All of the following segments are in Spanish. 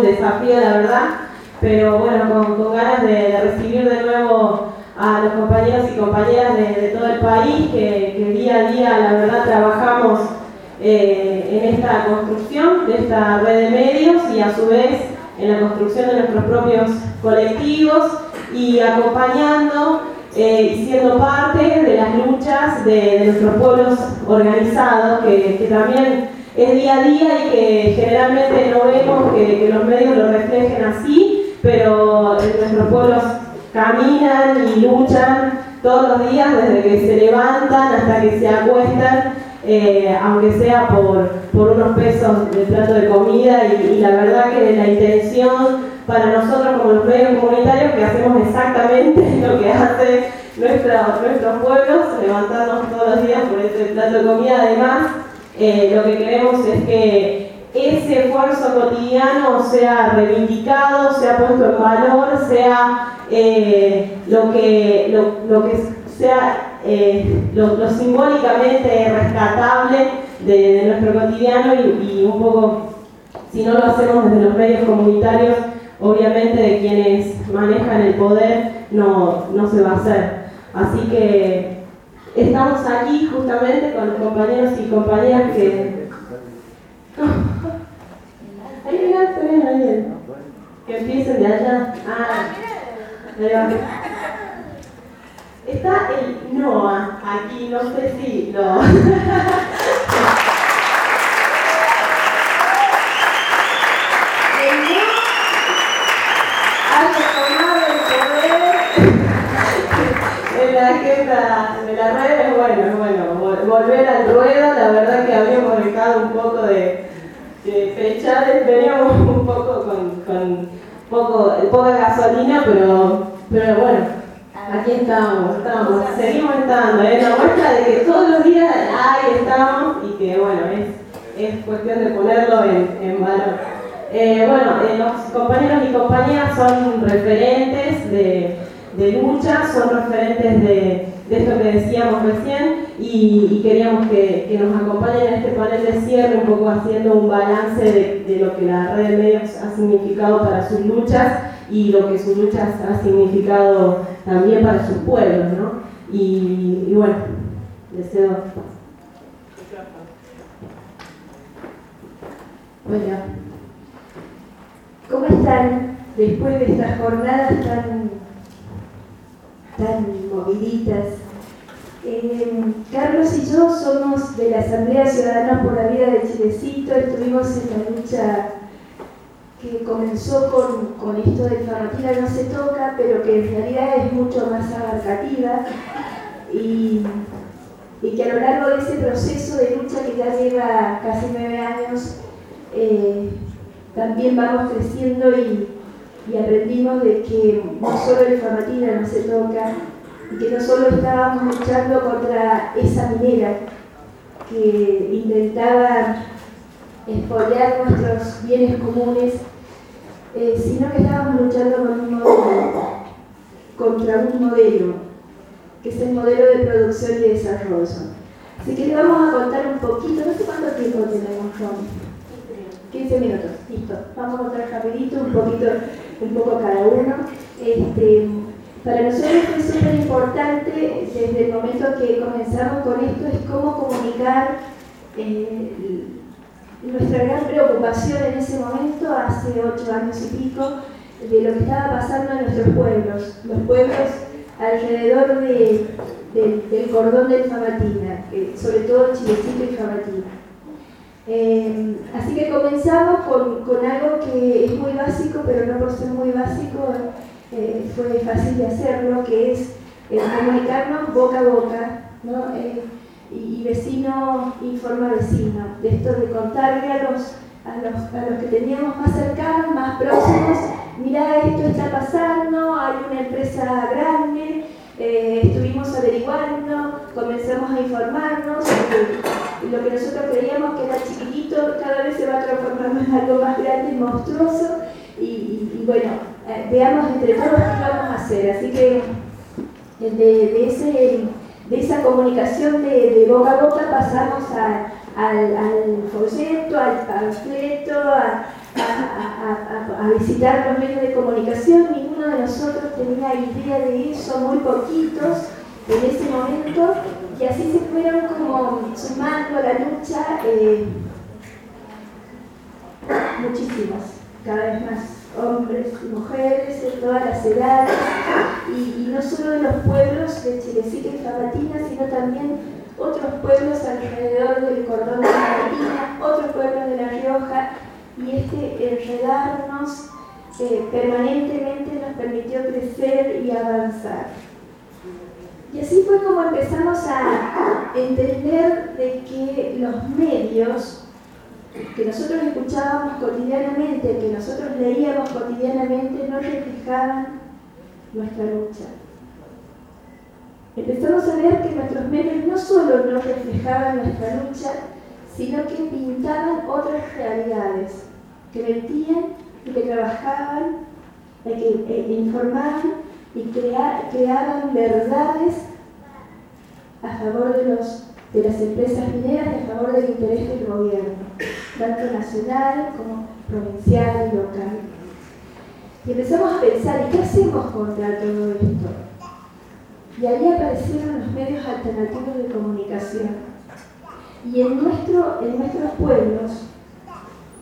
un desafío, la verdad. Pero bueno, con, ganas de, recibir de nuevo a los compañeros y compañeras de, todo el país que, día a día, la verdad, trabajamos eh, en esta construcción de esta red de medios y a su vez en la construcción de nuestros propios colectivos y acompañando eh, y siendo parte de las luchas de, nuestros pueblos organizados, que, también es día a día y que generalmente no vemos que, los medios lo reflejen así, pero nuestros pueblos caminan y luchan todos los días desde que se levantan hasta que se acuestan eh, aunque sea por, unos pesos de plato de comida y, la verdad que la intención para nosotros como los medios comunitarios que hacemos exactamente lo que hace nuestros pueblos, levantarnos todos los días por ese plato de comida. Además, eh, lo que queremos es que ese esfuerzo cotidiano sea reivindicado, sea puesto en valor, sea eh, lo, que, lo, lo que sea eh, lo, simbólicamente rescatable de, nuestro cotidiano y, un poco, si no lo hacemos desde los medios comunitarios, obviamente de quienes manejan el poder no, no se va a hacer. Así que estamos aquí justamente con los compañeros y compañeras que... Que empiecen de allá. Ah, Está el Noah aquí, no sé si lo... ha tomado el poder. En la agenda bueno, bueno, volver al ruedo, la verdad que habíamos dejado un poco de, de fechar, veníamos un poco con, con poco, poca gasolina, pero, pero bueno, Aquí estamos, estamos, seguimos estando, es ¿eh? la muestra de que todos los días ahí estamos y que bueno, es, es cuestión de ponerlo en, valor. Eh, bueno, eh, los compañeros y compañeras son referentes de, de lucha, son referentes de, de, esto que decíamos recién y, queríamos que, nos acompañen en este panel de cierre, un poco haciendo un balance de, lo que la red de medios ha significado para sus luchas y lo que sus luchas ha significado también para sus pueblos, ¿no? Y, bueno, deseo... Bueno, ¿cómo están después de estas jornadas tan, tan moviditas? Eh, Carlos y yo somos de la Asamblea Ciudadana por la Vida de Chilecito, estuvimos en la lucha que comenzó con, con esto de Farmatina no se toca, pero que en realidad es mucho más abarcativa y, y, que a lo largo de ese proceso de lucha que ya lleva casi nueve años, eh, también vamos creciendo y, y, aprendimos de que no solo el Farmatina no se toca, que no solo estábamos luchando contra esa minera que intentaba expoliar nuestros bienes comunes, eh, sino que estábamos luchando contra un modelo, que es el modelo de producción y desarrollo. Así que le vamos a contar un poquito, no sé cuánto tiempo tenemos, Ron. 15 minutos, listo. Vamos a contar rapidito, un poquito, un poco cada uno. Este, para nosotros es súper importante, desde el momento que comenzamos con esto, es cómo comunicar eh, nuestra gran preocupación en ese momento, hace ocho años y pico, de lo que estaba pasando en nuestros pueblos, los pueblos alrededor del cordón del Famatina, sobre todo Chilecito y Famatina. Eh, así que comenzamos con, algo que es muy básico, pero no por ser muy básico eh, fue fácil de hacerlo, que es comunicarnos boca a boca. ¿no? Eh, y, vecino informa vecino, de esto de contarle a los, que teníamos más cercanos, más próximos, mira, esto está pasando, hay una empresa grande, eh, estuvimos averiguando, comenzamos a informarnos, y lo que nosotros creíamos que era chiquitito cada vez se va transformando en algo más grande y monstruoso, y, bueno, eh, veamos entre todos qué vamos a hacer. Así que de, esa comunicación de, boca a boca pasamos al, folleto, al panfleto, a, visitar los medios de comunicación, ninguno de nosotros tenía idea de eso, muy poquitos en ese momento, y así se fueron como sumando la lucha eh, muchísimos, cada vez más hombres mujeres de todas las edades, y, no solo de los pueblos de Chilecito y Famatina, sino también otros pueblos alrededor del cordón de Famatina, otros pueblos de La Rioja, y este enredarnos eh, permanentemente nos permitió crecer y avanzar. Y así fue como empezamos a entender de que los medios que nosotros escuchábamos cotidianamente, que nosotros leíamos cotidianamente, no reflejaban nuestra lucha. Empezamos a ver que nuestros medios no solo no reflejaban nuestra lucha, sino que pintaban otras realidades, que mentían y que trabajaban, que eh, informaban y creaban verdades a favor de, los, de las empresas mineras y a favor del interés del gobierno, tanto nacional como provincial y local. Y empezamos a pensar, ¿y qué hacemos contra todo esto? Y ahí aparecieron los medios alternativos de comunicación y en, nuestro, en nuestros pueblos,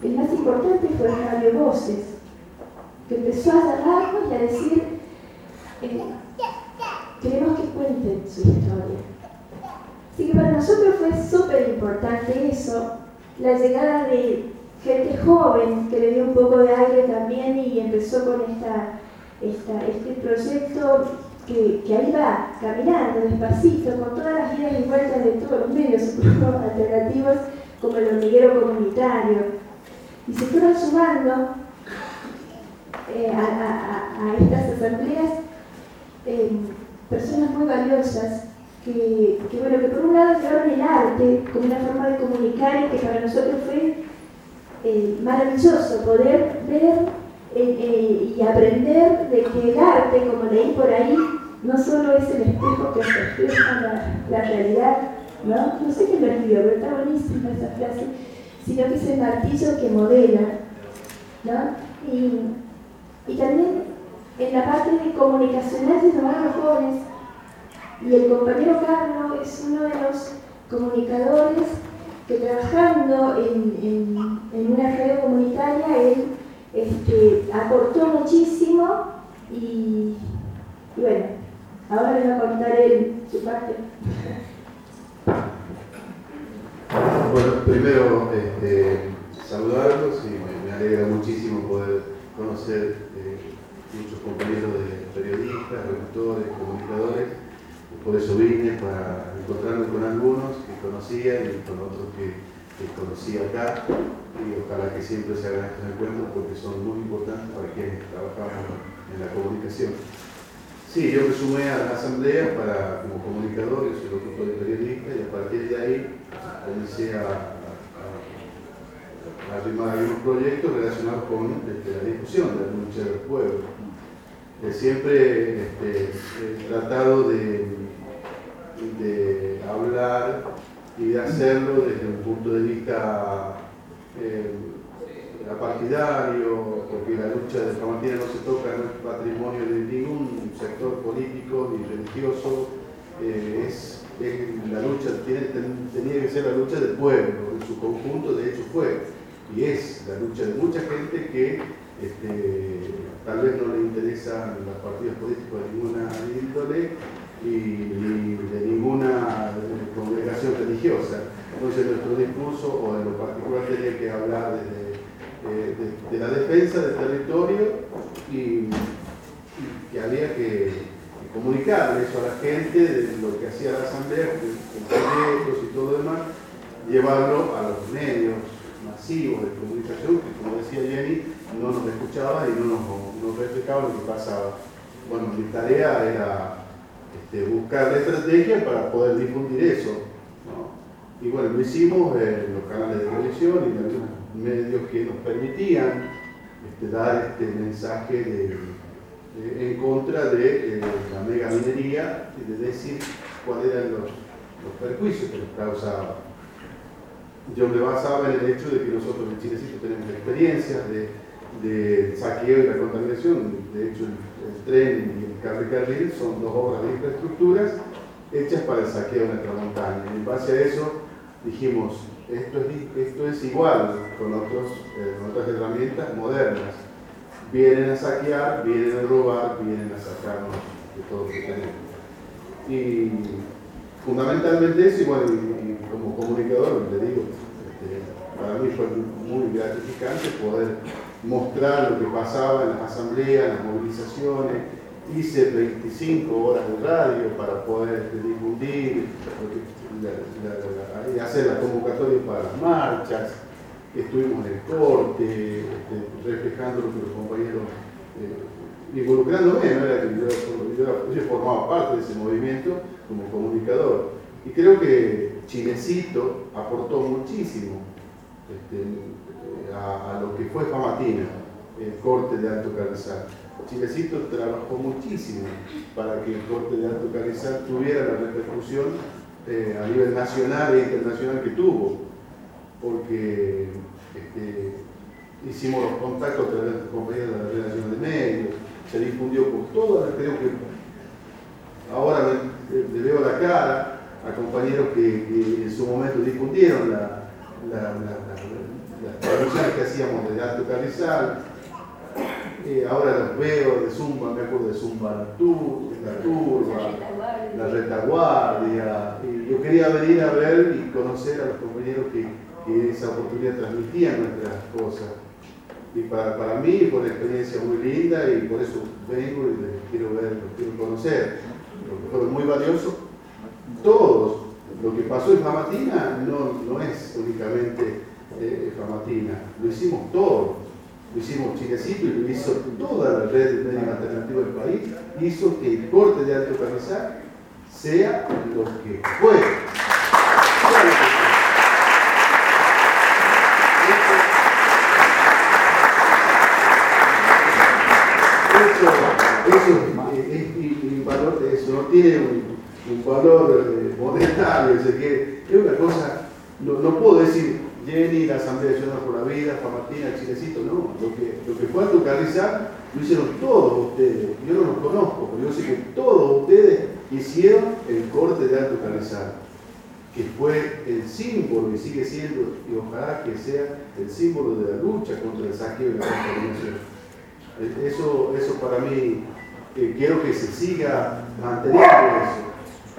el más importante fue Radio Voces, que empezó a llamarnos y a decir, eh, queremos que cuenten su historia. Así que para nosotros fue súper importante eso, la llegada de gente joven que le dio un poco de aire también y empezó con este proyecto que, ahí va caminando despacito, con todas las idas y vueltas de todos los medios alternativos, como el hormiguero comunitario. Y se fueron sumando eh, a, estas asambleas eh, personas muy valiosas que, bueno, que por un lado llevaron el arte como una forma de comunicar y que para nosotros fue eh, maravilloso poder ver y aprender de que el arte, como leí por ahí, no solo es el espejo que refleja la, realidad, ¿no? No sé qué lo escribió, pero está buenísima esa frase, sino que es el martillo que modela, ¿no? Y, también en la parte de comunicacional se llamaron los jóvenes, y el compañero Carlos es uno de los comunicadores que trabajando en, una red comunitaria, él este, aportó muchísimo y bueno, Ahora les voy a contar él su parte. Bueno, primero este, saludarlos y me, alegra muchísimo poder conocer eh, muchos compañeros de periodistas, redactores, comunicadores. Por eso vine para encontrarme con algunos que conocía y con otros que, que conocí acá. Y ojalá que siempre se hagan estos encuentros porque son muy importantes para quienes trabajamos en la comunicación. Sí, yo me sumé a la asamblea para, como comunicador, yo soy locutor de periodista y a partir de ahí comencé a, a, arrimar algunos proyectos relacionados con este, la discusión de la lucha del pueblo. Eh, siempre este, he tratado de, de, hablar y de hacerlo desde un punto de vista eh, partidario, porque la lucha de Famatina no se toca, no es patrimonio de ningún sector político ni religioso, eh, es, la lucha, tenía que ser la lucha del pueblo, en su conjunto, de hecho fue, y es la lucha de mucha gente que este, tal vez no le interesan los partidos políticos de ninguna índole y, de ninguna congregación religiosa. Entonces nuestro discurso, o en lo particular, tenía que hablar desde de, la defensa del territorio y, que había que, comunicar eso a la gente de lo que hacía la asamblea, con proyectos y todo demás, llevarlo a los medios masivos de comunicación que como decía Jenny, no nos escuchaba y no nos, nos reflejaba lo que pasaba. Bueno, mi tarea era este, buscar la estrategia para poder difundir eso. Y bueno, lo hicimos en los canales de televisión y algunos medios que nos permitían este, dar este mensaje en contra de eh, la mega minería y de decir cuáles eran los, los perjuicios que nos causaba. Yo me basaba en el hecho de que nosotros en Chilecito tenemos experiencias de, de saqueo y la contaminación. De hecho, el, tren y el carril son dos obras de infraestructuras hechas para el saqueo de nuestra montaña. Y en base a eso dijimos, esto es, esto es igual con, eh, otras herramientas modernas. Vienen a saquear, vienen a robar, vienen a sacarnos de todo lo que tenemos. Y fundamentalmente eso, igual y, como comunicador, le digo, este, para mí fue muy gratificante poder mostrar lo que pasaba en las asambleas, las movilizaciones, hice 25 horas de radio para poder este, difundir, y hacer la convocatoria para las marchas, estuvimos en el corte, este, reflejando lo que los compañeros, eh, involucrándome, no era que yo, formaba parte de ese movimiento como comunicador. Y creo que Chilecito aportó muchísimo este, a, lo que fue Famatina, el corte de Alto Carrizal. Chilecito trabajó muchísimo para que el corte de Alto Carrizal tuviera la repercusión eh, a nivel nacional e internacional que tuvo, porque este, hicimos los contactos a través de compañeros de la Red Nacional de Medios, se difundió por todas, creo que ahora le, veo la cara a compañeros que, en su momento difundieron la, las traducciones que hacíamos de Alto Carrizal, eh, ahora los veo de Zumba, me acuerdo de Zumba la, Turba, la retaguardia. Yo quería venir a ver y conocer a los compañeros que, que esa oportunidad transmitían nuestras cosas. Y para, para mí fue una experiencia muy linda y por eso vengo y les quiero ver, los quiero conocer. Lo que fue muy valioso. Todos, lo que pasó en Famatina no, no es únicamente eh, Famatina, lo hicimos todos lo hicimos Chilecito y lo hizo toda la red de medios alternativos del país, hizo que el corte de alto carrizal sea lo que fue. No tiene un, valor eh, monetario, es, es una cosa, no, no puedo decir Jenny, la Asamblea Nacional por la Vida, Martina, Chilecito, no. Lo que, lo que fue a localizar lo hicieron todos ustedes. Yo no los conozco, pero yo sé que todos ustedes hicieron el corte de Alto Carrizal, que fue el símbolo y sigue siendo, y ojalá que sea el símbolo de la lucha contra el saqueo y la contaminación. Eso, eso para mí, eh, quiero que se siga manteniendo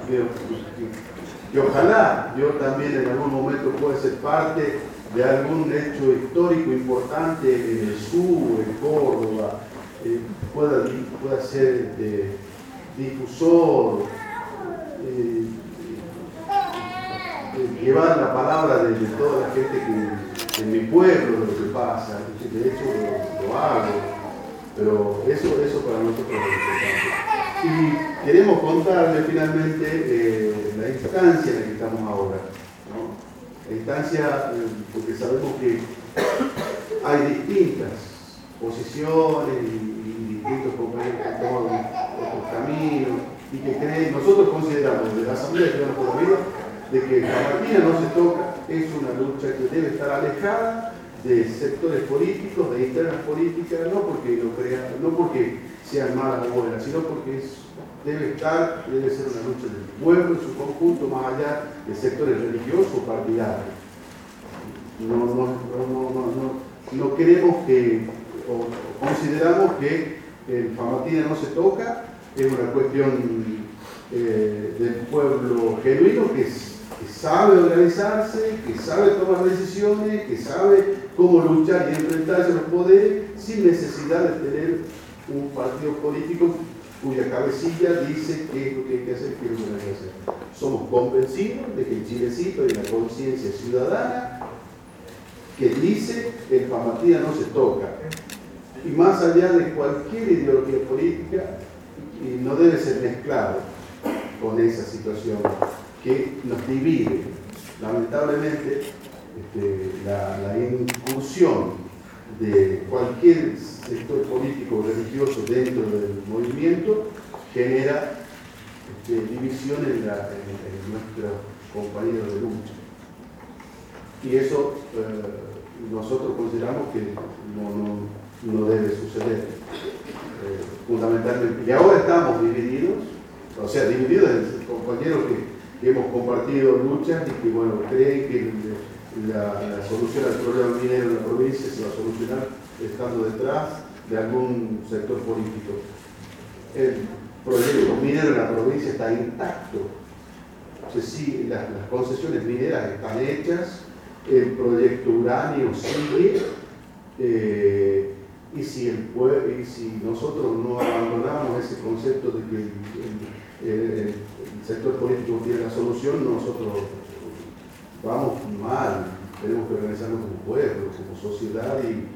eso y ojalá yo también en algún momento pueda ser parte de algún hecho histórico importante en el sur, en Córdoba, eh, pueda, pueda, ser este, difusor, eh, eh, llevar la palabra de, toda la gente que en mi pueblo de lo que pasa, de hecho lo, hago, pero eso, eso para nosotros es importante. Y queremos contarle finalmente la instancia en la que estamos ahora. La instancia, eh, porque sabemos que hay distintas posiciones y, distintos compañeros que toman otros caminos y que creen, nosotros consideramos desde la Asamblea de Ciudadanos por Vida de que la Martina no se toca, es una lucha que debe estar alejada de sectores políticos, de internas políticas, no porque, lo crean, no porque sean malas o buenas, sino porque es debe estar, debe ser una lucha del pueblo en su conjunto, más allá de sectores religiosos o partidarios. No, no, no, no queremos que, o consideramos que el Famatina no se toca, es una cuestión eh, del pueblo genuino que, que sabe organizarse, que sabe tomar decisiones, que sabe cómo luchar y enfrentarse a los poderes sin necesidad de tener un partido político cuya cabecilla dice qué es lo que hay que hacer, qué es lo que hay que hacer. Somos convencidos de que el Chilecito hay una conciencia ciudadana que dice que el Famatina no se toca. Y más allá de cualquier ideología política, no debe ser mezclado. con esa situación que nos divide. Lamentablemente, este, la, incursión de cualquier sector político o religioso dentro del movimiento genera este, división en, nuestros compañeros de lucha. Y eso eh, nosotros consideramos que no, debe suceder. Eh, fundamentalmente. Y ahora estamos divididos, o sea, divididos en compañeros que, hemos compartido luchas y que, bueno, creen que la, solución al problema minero en la provincia se va a solucionar estando detrás de algún sector político. El proyecto minero en la provincia está intacto. O sea, las, concesiones mineras están hechas, el proyecto uranio sigue. Eh, y si, el, y si nosotros no abandonamos ese concepto de que el, sector político tiene la solución, nosotros vamos mal. Tenemos que organizarnos como pueblo, como sociedad y,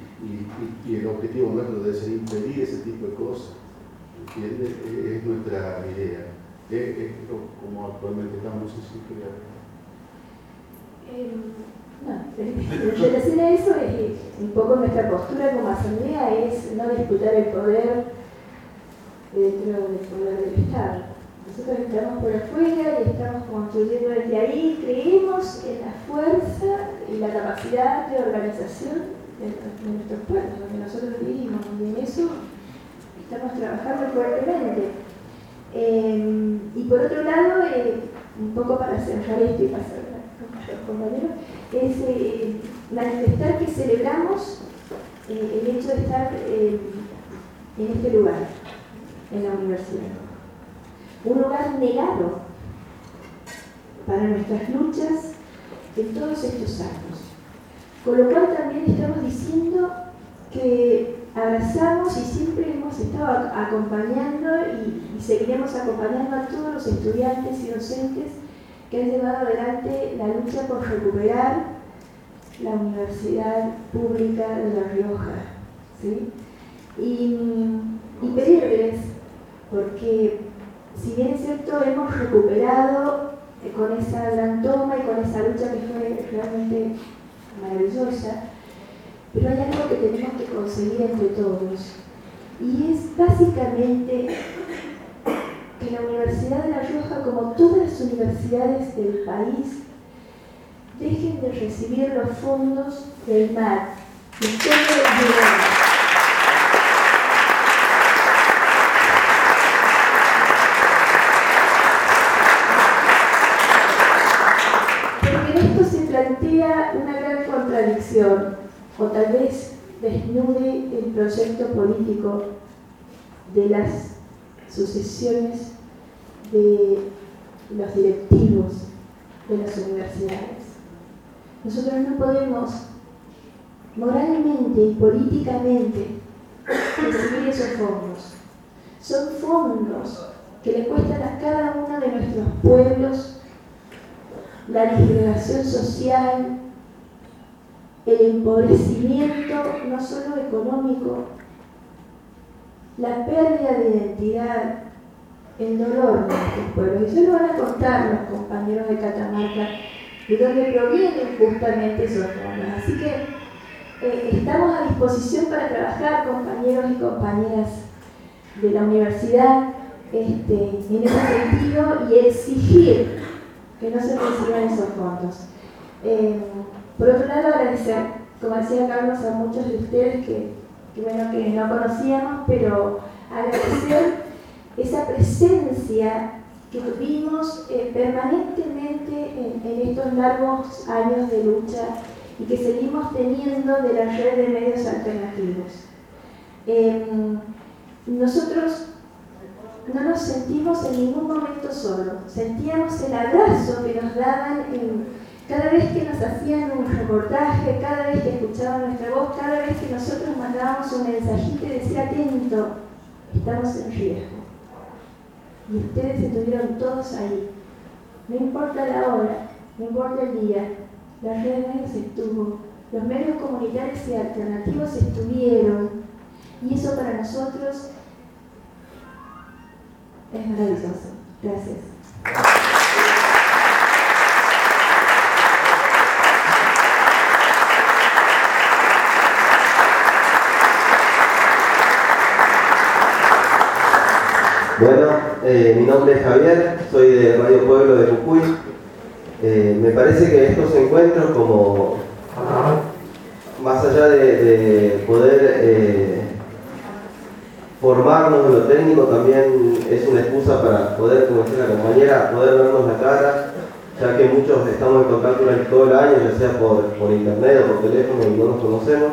el objetivo nuestro debe ser impedir ese tipo de cosas. Es nuestra idea. Es, como actualmente estamos eh, no, en relación a eso, es, un poco nuestra postura como asamblea es no disputar el poder dentro del poder del Estado. Nosotros estamos por afuera y estamos construyendo desde ahí, creemos en la fuerza y la capacidad de organización de, nuestros pueblos, donde nosotros vivimos, y en eso estamos trabajando fuertemente. Eh, y por otro lado, eh, un poco para cerrar esto y pasar compañeros, es eh, manifestar que celebramos el hecho de estar en este lugar, en la universidad. Un lugar negado para nuestras luchas en todos estos años. Con lo cual también estamos diciendo que abrazamos y siempre hemos estado acompañando y seguiremos acompañando a todos los estudiantes y docentes que han llevado adelante la lucha por recuperar la Universidad Pública de La Rioja. Y, pedirles, porque si bien es cierto, hemos recuperado eh, con esa gran toma y con esa lucha que fue realmente maravillosa, pero hay algo que tenemos que conseguir entre todos. Y es básicamente que la Universidad de La Rioja, como todas las universidades del país, dejen de recibir los fondos del mar, de todo el o tal vez desnude el proyecto político de las sucesiones de los directivos de las universidades. Nosotros no podemos moralmente y políticamente recibir esos fondos. Son fondos que le cuestan a cada uno de nuestros pueblos la disgregación social, el empobrecimiento no solo económico, la pérdida de identidad, el dolor de nuestros pueblos. Y eso lo van a contar los compañeros de Catamarca, de donde provienen justamente esos fondos. Así que eh, estamos a disposición para trabajar, compañeros y compañeras de la universidad, este, en ese sentido y exigir que no se reciban esos fondos. Eh, por otro lado, agradecer, como decía Carlos, a muchos de ustedes que bueno, que no conocíamos, pero agradecer esa presencia que tuvimos eh, permanentemente en, estos largos años de lucha y que seguimos teniendo de la red de medios alternativos. Em, nosotros no nos sentimos en ningún momento solos, sentíamos el abrazo que nos daban en cada vez que nos hacían un reportaje, cada vez que escuchaban nuestra voz, cada vez que nosotros mandábamos un mensajito y decía atento, estamos en riesgo. Y ustedes estuvieron todos ahí. No importa la hora, no importa el día, la red de medios estuvo, los medios comunitarios y alternativos estuvieron. Y eso para nosotros es maravilloso. Gracias. Bueno, eh, mi nombre es Javier, soy de Radio Pueblo de Cucuy. Eh, me parece que estos encuentros, como más allá de, poder eh, formarnos en lo técnico, también es una excusa para poder, como decía la compañera, poder vernos la cara, ya que muchos estamos en contacto durante todo el año, ya sea por, por internet o por teléfono y no nos conocemos.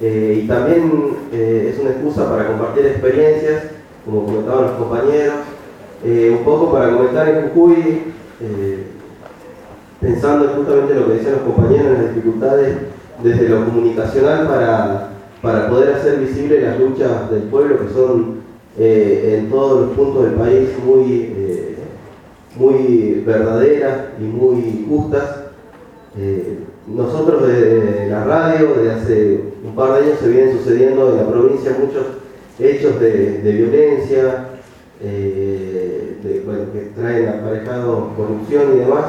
y también es una excusa para compartir experiencias como comentaban los compañeros, eh, un poco para comentar en Jujuy, eh, pensando justamente lo que decían los compañeros, las dificultades desde lo comunicacional para, para poder hacer visibles las luchas del pueblo que son eh, en todos los puntos del país muy, muy verdaderas y muy justas. nosotros de la radio, desde hace un par de años se vienen sucediendo en la provincia muchos hechos de, violencia, eh, que traen aparejado corrupción y demás,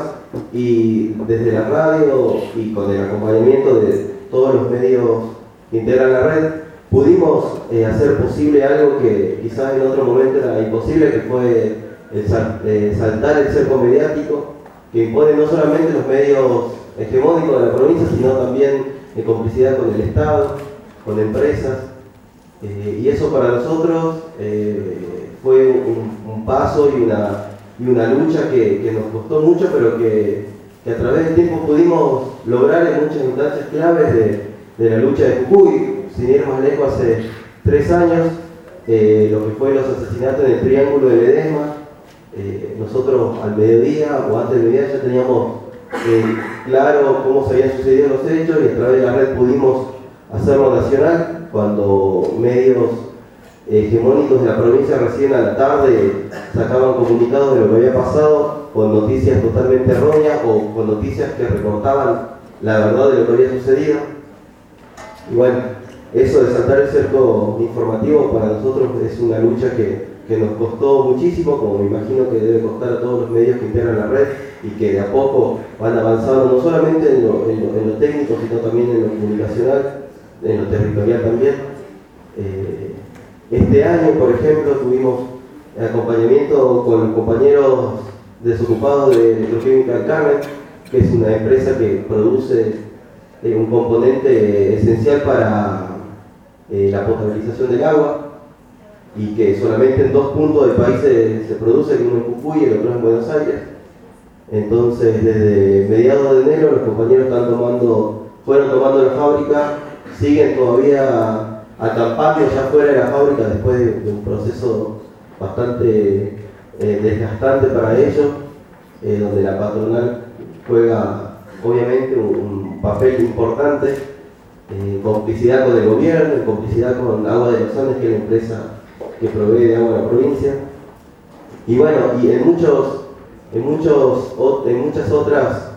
y desde la radio y con el acompañamiento de todos los medios que integran la red, pudimos eh, hacer posible algo que quizás en otro momento era imposible, que fue el eh, saltar el cerco mediático, que impone no solamente los medios hegemónicos de la provincia, sino también en complicidad con el Estado, con empresas, eh, y eso para nosotros eh, fue un, paso y una, y una lucha que, nos costó mucho, pero que, a través del tiempo pudimos lograr en muchas instancias claves de, la lucha de Jujuy. Sin ir más lejos, hace tres años, eh, lo que fue los asesinatos en el Triángulo de Ledesma, nosotros al mediodía o antes del mediodía ya teníamos claro cómo se habían sucedido los hechos y a través de la red pudimos hacerlo nacional cuando medios hegemónicos de la provincia recién a la tarde sacaban comunicados de lo que había pasado con noticias totalmente erróneas o con noticias que recortaban la verdad de lo que había sucedido. Y bueno, eso de saltar el cerco informativo para nosotros es una lucha que, nos costó muchísimo, como me imagino que debe costar a todos los medios que integran la red y que de a poco van avanzando no solamente en lo, en lo técnico, sino también en lo comunicacional en lo territorial también. Eh, este año, por ejemplo, tuvimos acompañamiento con compañeros desocupados de Electroquímica Carmen, que es una empresa que produce eh, un componente esencial para eh, la potabilización del agua y que solamente en dos puntos del país se, produce, uno en Jujuy y el otro en Buenos Aires. Entonces, desde mediados de enero, los compañeros están tomando, fueron tomando la fábrica siguen todavía acampando ya fuera de la fábrica después de, un proceso bastante eh, desgastante para ellos, eh, donde la patronal juega obviamente un, papel importante eh, complicidad con el gobierno, complicidad con Agua de los Andes, que es la empresa que provee de agua a la provincia. Y bueno, y en muchos, en muchos, en muchas otras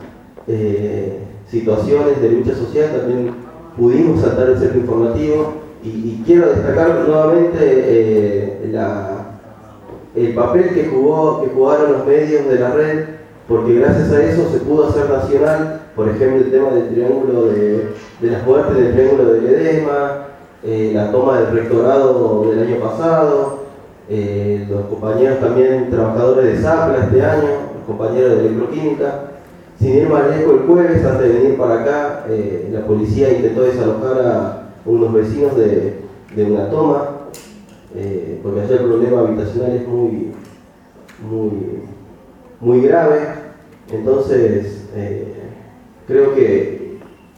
situaciones de lucha social también pudimos saltar el cerco informativo y, quiero destacar nuevamente eh, el papel que, jugó, que jugaron los medios de la red, porque gracias a eso se pudo hacer nacional, por ejemplo, el tema del triángulo de, de las muertes del triángulo de Ledesma, eh, la toma del rectorado del año pasado, eh, los compañeros también trabajadores de SAPLA este año, los compañeros de electroquímica, sin ir más lejos, el jueves, antes de venir para acá, eh, la policía intentó desalojar a unos vecinos de, una toma, eh, porque allá el problema habitacional es muy, muy, muy grave. Entonces, eh, creo que,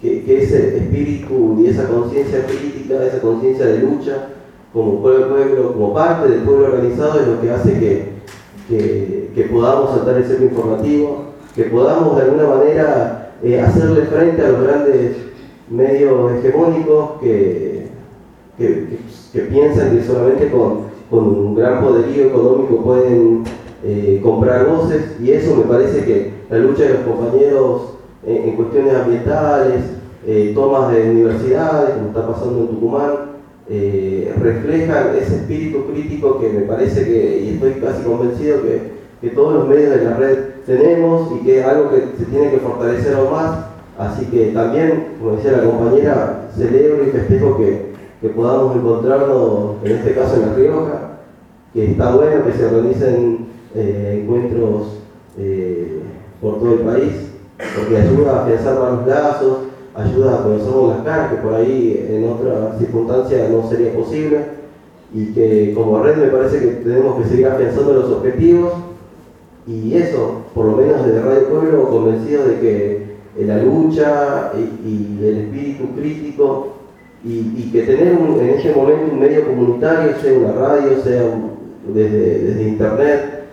ese espíritu y esa conciencia crítica, esa conciencia de lucha, como pueblo, como parte del pueblo organizado, es lo que hace que, que podamos saltar el centro informativo que podamos de alguna manera eh, hacerle frente a los grandes medios hegemónicos que, que, piensan que solamente con, un gran poderío económico pueden eh, comprar voces y eso me parece que la lucha de los compañeros en, cuestiones ambientales, eh, tomas de universidades, como está pasando en Tucumán, reflejan ese espíritu crítico que me parece que, y estoy casi convencido que que todos los medios de la red tenemos y que es algo que se tiene que fortalecer aún más. Así que también, como decía la compañera, celebro y festejo que, que podamos encontrarnos, en este caso en La Rioja, que está bueno que se organicen eh, encuentros eh, por todo el país, porque ayuda a afianzar más los lazos, ayuda a conocernos las caras, que por ahí en otras circunstancias no sería posible, y que como red me parece que tenemos que seguir afianzando los objetivos, y eso, por lo menos desde Radio Pueblo, convencido de que la lucha y, el espíritu crítico, y, que tener en este momento un medio comunitario, sea una radio, sea desde, desde internet,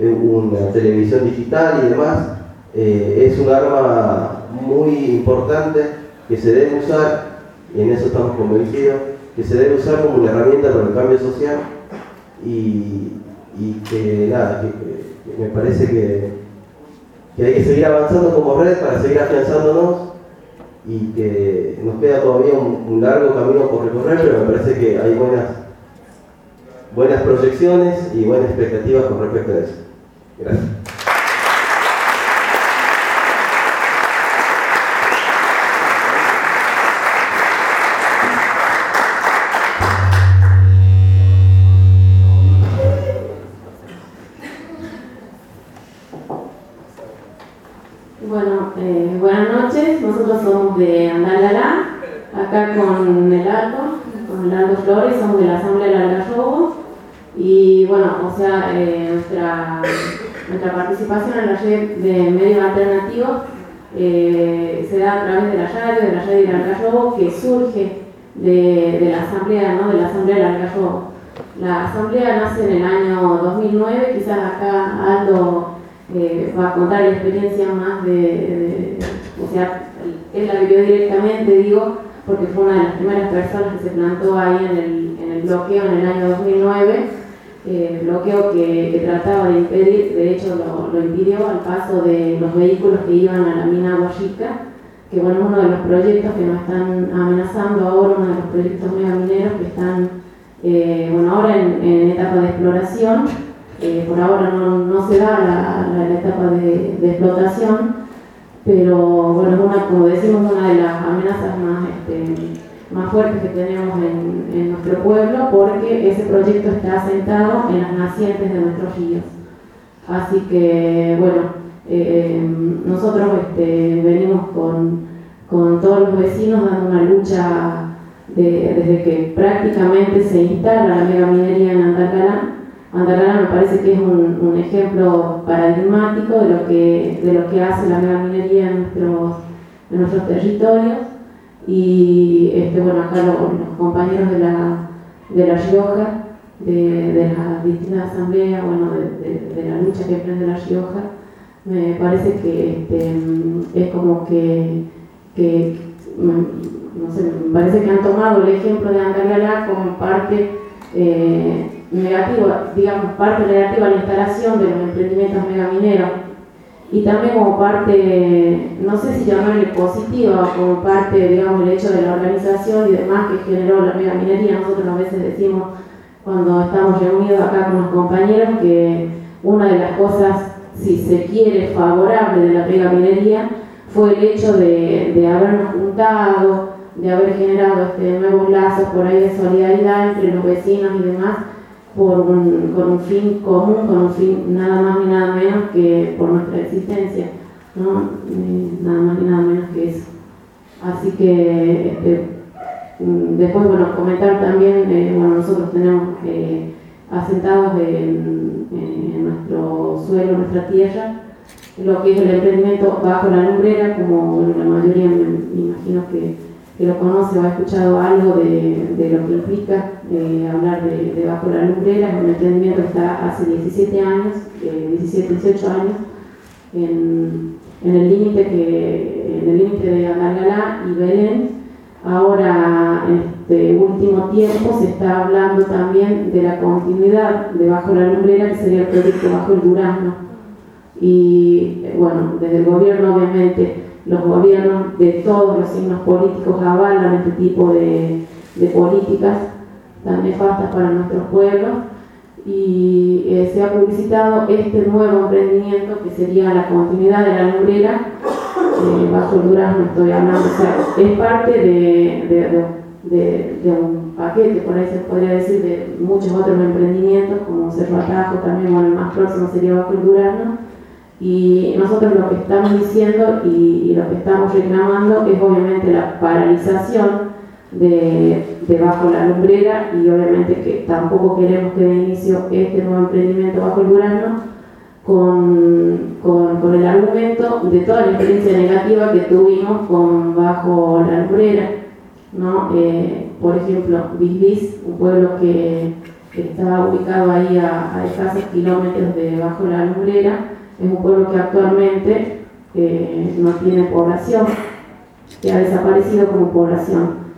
una televisión digital y demás, eh, es un arma muy importante que se debe usar, y en eso estamos convencidos, que se debe usar como una herramienta para el cambio social y, que nada, que, me parece que, que, hay que seguir avanzando como red para seguir afianzándonos y que nos queda todavía un, largo camino por recorrer, pero me parece que hay buenas, buenas proyecciones y buenas expectativas con respecto a eso. Gracias. Asamblea, ¿no? de la asamblea del Algarrobo. La asamblea nace en el año 2009, quizás acá Aldo eh, va a contar la experiencia más de, o sea, él la vivió directamente, digo, porque fue una de las primeras personas que se plantó ahí en el, bloqueo en el año 2009 eh, bloqueo que, trataba de impedir, de hecho lo, impidió al paso de los vehículos que iban a la mina Guayica, que bueno, uno de los proyectos que nos están amenazando ahora, uno de los proyectos megamineros que están, eh, bueno, ahora en, etapa de exploración, eh, por ahora no, se da la, etapa de, explotación, pero bueno, es una, como decimos, una de las amenazas más... Este, más fuertes que tenemos en, nuestro pueblo porque ese proyecto está asentado en las nacientes de nuestros ríos. Así que, bueno, eh, nosotros este, venimos con, todos los vecinos dando una lucha desde que prácticamente se instala la megaminería en Andalgalá. Andalgalá me parece que es un, ejemplo paradigmático de lo que, de lo que hace la megaminería en nuestros, en nuestros territorios y este, bueno, acá los, compañeros de la, de la Rioja, de, de las distintas asambleas, bueno, de, de, la lucha que emprende la Rioja, me parece que este, es como que, que, no sé, me parece que han tomado el ejemplo de Andalucía como parte eh, negativa, digamos, parte negativa a la instalación de los emprendimientos megamineros y también como parte, no sé si llamarle positiva, como parte, digamos, el hecho de la organización y demás que generó la mega minería. Nosotros a veces decimos, cuando estamos reunidos acá con los compañeros, que una de las cosas, si se quiere, favorable de la mega minería fue el hecho de, de habernos juntado, de haber generado este, nuevos lazos por ahí de solidaridad entre los vecinos y demás por con un fin común, con un fin nada más ni nada menos que por nuestra existencia, ¿no? nada más ni nada menos que eso. Así que este, mm, después, bueno, comentar también, eh, bueno, nosotros tenemos eh, asentados en, en, nuestro suelo, nuestra tierra, lo que es el emprendimiento bajo la lumbrera, como la mayoría me imagino que que lo conoce o ha escuchado algo de, de lo que implica eh, hablar de, Bajo la Lumbrera, un emprendimiento está hace 17 años, 17, 18 años, en, el en el límite de Amargalá y Belén. Ahora, en este último tiempo, se está hablando también de la continuidad de Bajo la Lumbrera, que sería el proyecto Bajo el Durazno. Y bueno, desde el gobierno, obviamente, los gobiernos de todos los signos políticos avalan este tipo de, políticas tan nefastas para nuestros pueblos y eh, se ha publicitado este nuevo emprendimiento que sería la continuidad de la lumbrera eh, bajo Durazno estoy hablando, o sea, es parte de, de, un paquete, por ahí se podría decir, de muchos otros emprendimientos como Cerro Atajo, también bueno, el más próximo sería bajo el Durazno y nosotros lo que estamos diciendo y, lo que estamos reclamando es obviamente la paralización de, Bajo la Lumbrera y obviamente que tampoco queremos que dé inicio este nuevo emprendimiento bajo el Durazno con, con, el argumento de toda la experiencia negativa que tuvimos con Bajo la Lumbrera. ¿no? Eh, por ejemplo, Bisbis, un pueblo que, estaba ubicado ahí a, a escasos kilómetros de Bajo la Lumbrera, es un pueblo que actualmente eh, no tiene población, que ha desaparecido como población.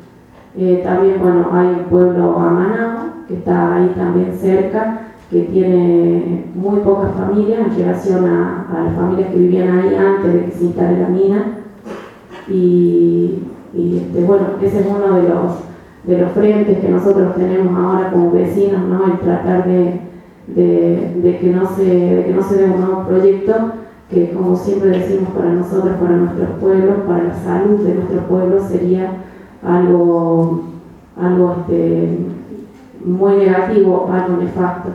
Eh, también, bueno, hay un pueblo Amanao, que está ahí también cerca, que tiene muy pocas familias en relación a, las familias que vivían ahí antes de que se instale la mina. Y, este, bueno, ese es uno de los, de los frentes que nosotros tenemos ahora como vecinos, ¿no? el tratar de, de, que no se, de que no se dé un nuevo proyecto que, como siempre decimos para nosotros, para nuestros pueblos, para la salud de nuestros pueblos, sería algo, algo este, muy negativo, algo nefasto.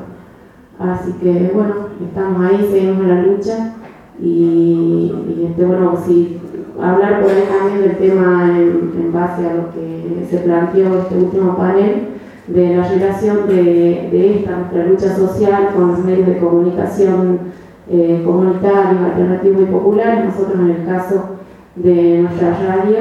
Así que bueno, estamos ahí, seguimos en la lucha y, este, bueno, si hablar por ahí también del tema en, base a lo que se planteó este último panel, de la relación de, esta, nuestra lucha social, con los medios de comunicación eh, comunitarios, alternativos y populares. Nosotros en el caso de nuestra radio,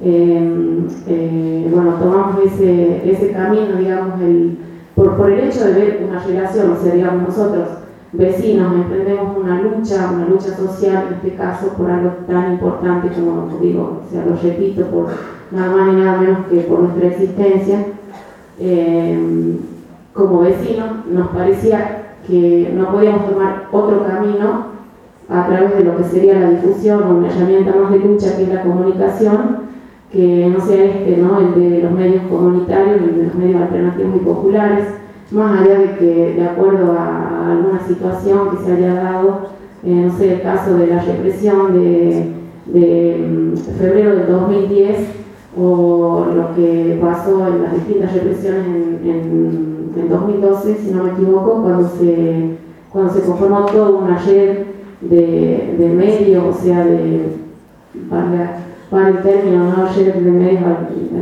em, eh, bueno, tomamos ese, ese camino, digamos, el, por, el hecho de ver una relación, o sea, digamos, nosotros vecinos emprendemos una lucha, una lucha social, en este caso, por algo tan importante como, digo, o sea, lo repito, por nada más ni nada menos que por nuestra existencia, eh, como vecinos nos parecía que no podíamos tomar otro camino a través de lo que sería la difusión o una herramienta más de lucha que es la comunicación, que no sea este, ¿no? el de los medios comunitarios, el de los medios alternativos y populares, más allá de que de acuerdo a alguna situación que se haya dado, eh, no sé, el caso de la represión de, mm, febrero del 2010, o lo que pasó en las distintas represiones en, 2012, si no me equivoco, cuando se, cuando se conformó toda una red de, de medios, o sea, de, para, para el término, ¿no? de medios,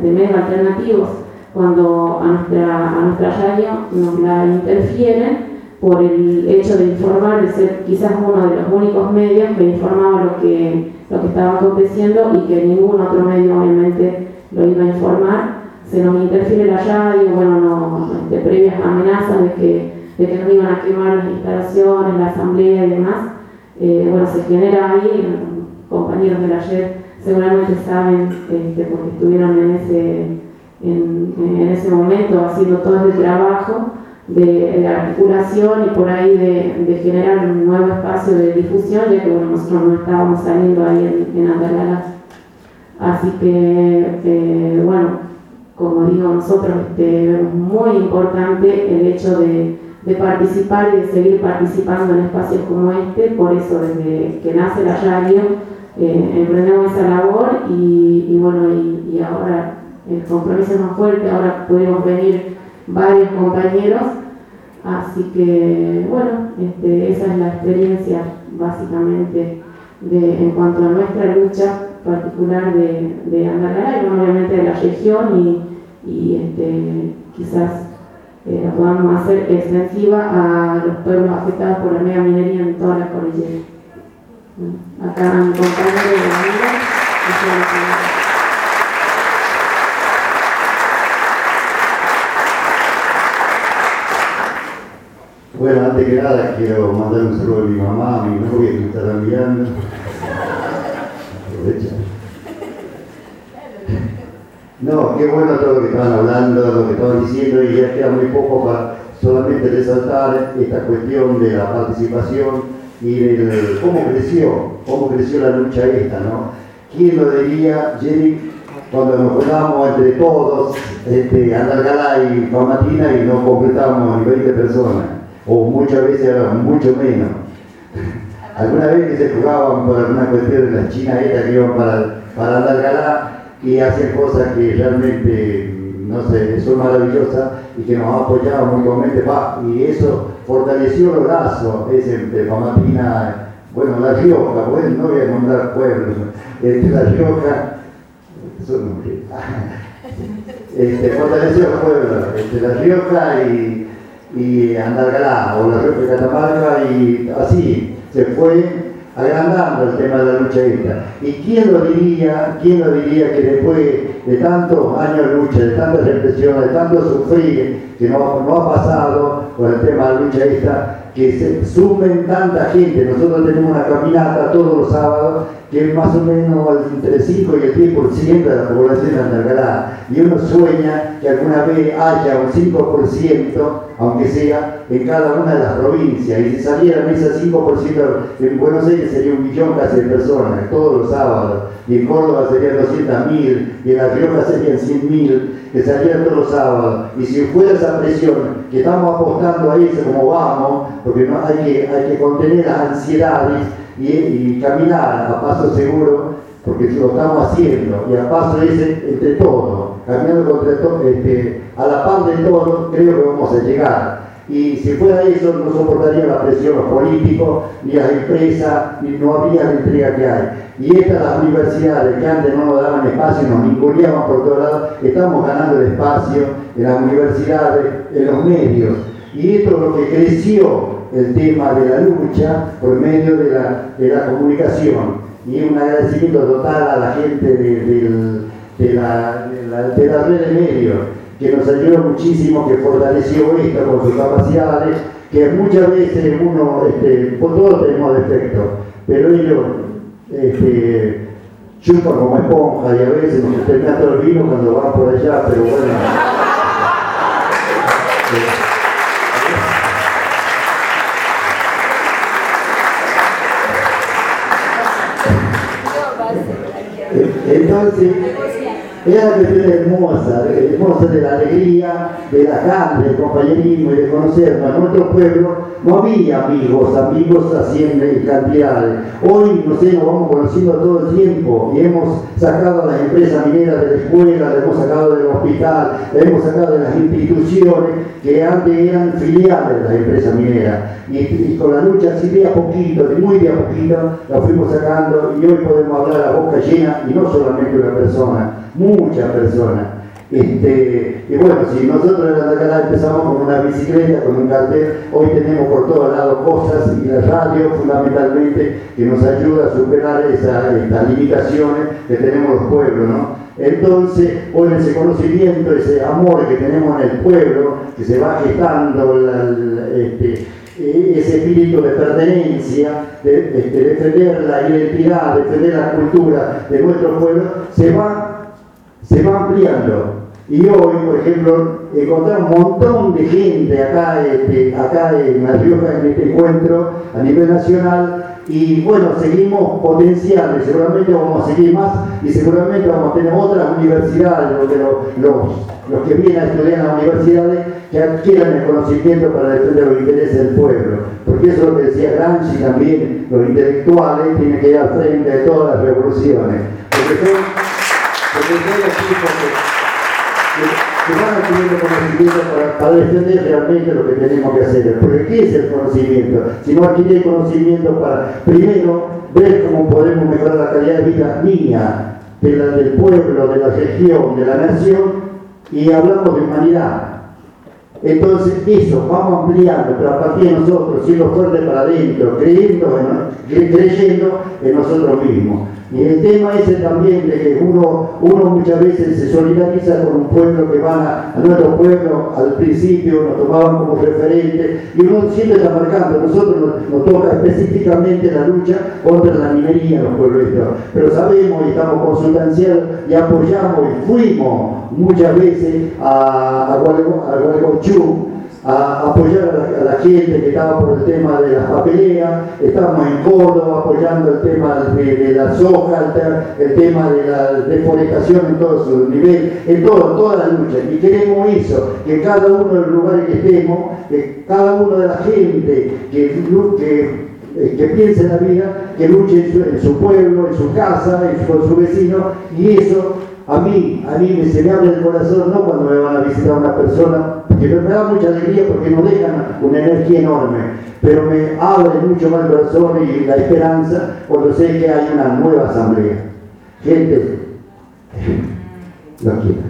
de medios alternativos, cuando a nuestra, a nuestra radio nos la interfieren por el hecho de informar, de ser quizás uno de los únicos medios que informaba lo que lo que estaba aconteciendo y que ningún otro medio obviamente lo iba a informar. Se nos interfiere la radio, bueno, no, este, previas amenazas de que, de que nos iban a quemar las instalaciones, la asamblea y demás. Eh, bueno, se genera ahí, compañeros de la red seguramente saben, este, porque estuvieron en ese, en, ese momento haciendo todo ese trabajo de, articulación y por ahí de, generar un nuevo espacio de difusión, ya que bueno, nosotros no estábamos saliendo ahí en, en Así que, eh, bueno, como digo, nosotros este, muy importante el hecho de, participar y de seguir participando en espacios como este, por eso desde que nace la radio emprendemos esa labor y, bueno, y, ahora el compromiso es más fuerte, ahora podemos venir varios compañeros. Así que, bueno, este, esa es la experiencia básicamente en cuanto a nuestra lucha particular de, de y obviamente de la región y, este, quizás eh, la podamos hacer extensiva a los pueblos afectados por la mega minería en toda la cordillera. Acá mi compañero Bueno, antes que nada quiero mandar un saludo a mi mamá, a mi novia que me está mirando. Aprovecha. No, qué bueno todo lo que estaban hablando, lo que estaban diciendo y ya queda muy poco para solamente resaltar esta cuestión de la participación y de cómo creció, cómo creció la lucha esta, ¿no? ¿Quién lo diría, Jerry? cuando nos juntamos entre todos, este, y Famatina y no completamos ni 20 personas, o muchas veces mucho menos. Alguna vez que se jugaban por alguna cuestión de las chinas estas que iban para, para y hacían cosas que realmente, no sé, son maravillosas y que nos apoyaban mutuamente, va, y eso fortaleció los lazos, ese de Famatina, bueno, La Rioja, bueno, no voy a nombrar pueblos, este, La Rioja, son este, fortaleció los pueblos, este, La Rioja y, y o La Rioja de Catamarca, y así se fue agrandando el tema de la lucha esta. ¿Y quién lo diría, quién lo diría que después de tantos años de lucha, de tanta represión, de tanto sufrir que no, no ha pasado con el tema de la lucha esta, que se sumen tanta gente. Nosotros tenemos una caminata todos los sábados que es más o menos entre el 5 y el 10% de la población de Andalgalá. Y uno sueña que alguna vez haya un 5%, aunque sea en cada una de las provincias. Y si salieran ese 5%, en Buenos Aires sería un millón casi de personas, todos los sábados. Y en Córdoba serían 200.000, y en La Rioja serían 100.000, que salieran todos los sábados. Y si fuera esa presión, que estamos apostando a eso como vamos, porque hay, que, hay que contener las ansiedades, y, caminar a paso seguro, porque lo estamos haciendo, y a paso ese entre todos, caminando este, a la par de todos, creo que vamos a llegar. Y si fuera eso, no soportaría la presión los políticos, ni las empresas, ni no habría la entrega que hay. Y estas las universidades que antes no nos daban espacio, nos ninguneaban por todos lados, estamos ganando el espacio en las universidades, en los medios. Y esto es lo que creció el tema de la lucha por medio de la, comunicación. Y un agradecimiento total a la gente de, la, red de medios, que nos ayudó muchísimo, que fortaleció esto con sus capacidades, que muchas veces uno, este, todos tenemos defectos, pero ellos este, chupan como esponja y a veces nos terminan todo el vino cuando van por allá, pero bueno. Brasil. Entonces, era una cuestión hermosa, hermosa de la alegría, de la carne, del compañerismo y de conocernos. En nuestro pueblo no había amigos, amigos así en cantidades. Hoy, no nos vamos conociendo todo el tiempo y hemos sacado a las empresas mineras de la escuela, hemos sacado del hospital, hemos sacado de las instituciones que antes eran filiales de las empresas mineras. Y, con la lucha así de a poquito, de muy de a poquito, la fuimos sacando y hoy podemos hablar a boca llena y no solamente una persona, muchas personas. Este, y bueno, si nosotros en la Tacala empezamos con una bicicleta, con un cartel, hoy tenemos por todos lados cosas y la radio fundamentalmente que nos ayuda a superar esas limitaciones que tenemos los pueblos, ¿no? Entonces, hoy ese conocimiento, ese amor que tenemos en el pueblo, que se va gestando este, e, ese espíritu de pertenencia, de, este, defender la identidad, defender la cultura de nuestro pueblo, se va se va ampliando. Y hoy, por ejemplo, encontrar un montón de gente acá, este, acá en La Rioja en este encuentro a nivel nacional y bueno, seguimos potenciando y seguramente vamos a seguir más y seguramente vamos a tener otras universidades donde los, que vienen a estudiar en las universidades que adquieran el conocimiento para defender los intereses del pueblo. Porque eso es lo que decía Gramsci también, los intelectuales tienen que ir al frente de todas las revoluciones. Son los tipos que, van adquiriendo conocimiento para, para, realmente lo que tenemos que hacer. Porque ¿qué es el conocimiento? Si no adquirir conocimiento para, primero, ver cómo podemos mejorar la calidad de vida mía, de la, del pueblo, de la región, de la nación, y hablamos de humanidad. Entonces, eso, vamos ampliando, pero a partir de nosotros, siendo fuertes para adentro, creyendo creyendo en nosotros mismos. Y el tema ese también de que uno, uno muchas veces se solidariza con un pueblo que van a, nuestro pueblo al principio, nos tomaban como referente, y uno siempre está marcando, nosotros nos, toca específicamente la lucha contra la minería en los pueblos pero sabemos y estamos consustanciados y apoyamos y fuimos muchas veces a, a, apoyar a la, gente que estaba por el tema de las papeleras, estábamos en Córdoba apoyando el tema de, la soja, el, tema de la deforestación en todo su nivel, en todo, toda la lucha. Y queremos eso, que cada uno de los lugares que estemos, que cada uno de la gente que, que eh, que piense en la vida, que luche en su, pueblo, en su casa, con su vecino, y eso a mí, a mí me, se me abre el corazón, no cuando me van a visitar una persona, que me da mucha alegría porque nos dejan una energía enorme, pero me abre mucho más el corazón y la esperanza cuando sé que hay una nueva asamblea. Gente, lo quiero.